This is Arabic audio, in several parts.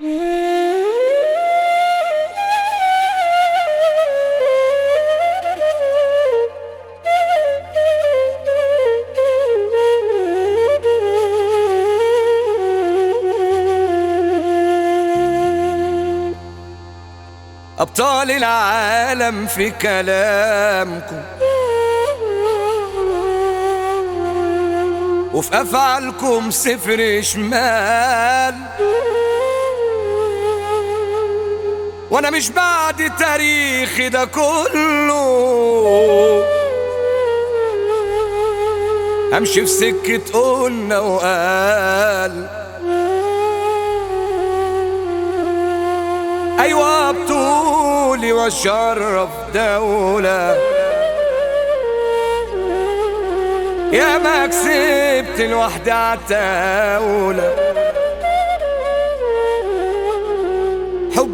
أبطال العالم في كلامكم. وفي أفعالكم صفر شمال وأنا مش بعد تاريخي ده كله. أمشي في سكة قلنا وقال. أيوة بطولي وأشرف دولة. يا ما كسبت لوحدي عتاولة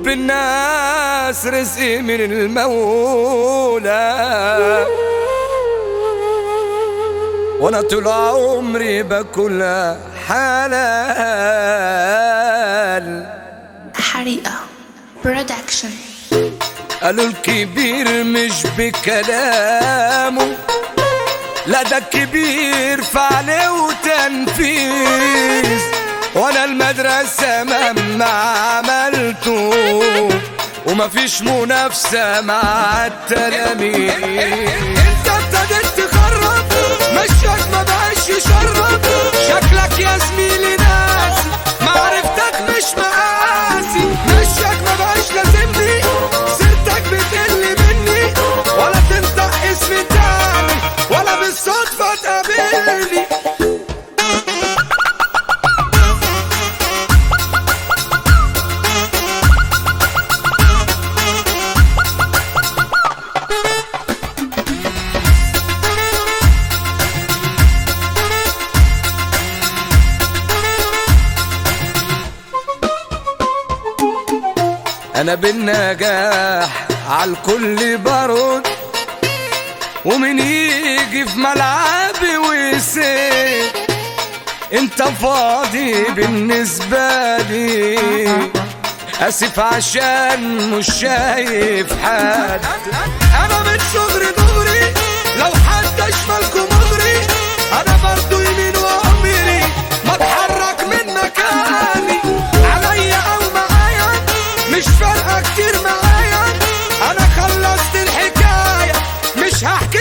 حب الناس رزقي من المولى. وأنا طول عمري باكل حلال. حريقة. برودكشن قالوا الكبير مش بكلامه. لا ده الكبير فعله وتنفيذ. وأنا المدرسة مهما عملته ومفيش منافسة مع التلاميذ. انت ابتديت تخرب مشيك ما بقاش يشرب. شكلك يا زميلي أنا بالنجاح عالكل برد ومن يجي في ملعبي ويسيب أنت فاضي بالنسبة لي. آسف عشان مش شايف حد أنا من صغري دغري لو حد اشمالكم مغري أنا برضو يمين. كتير معايا. أنا خلصت الحكاية مش هحكي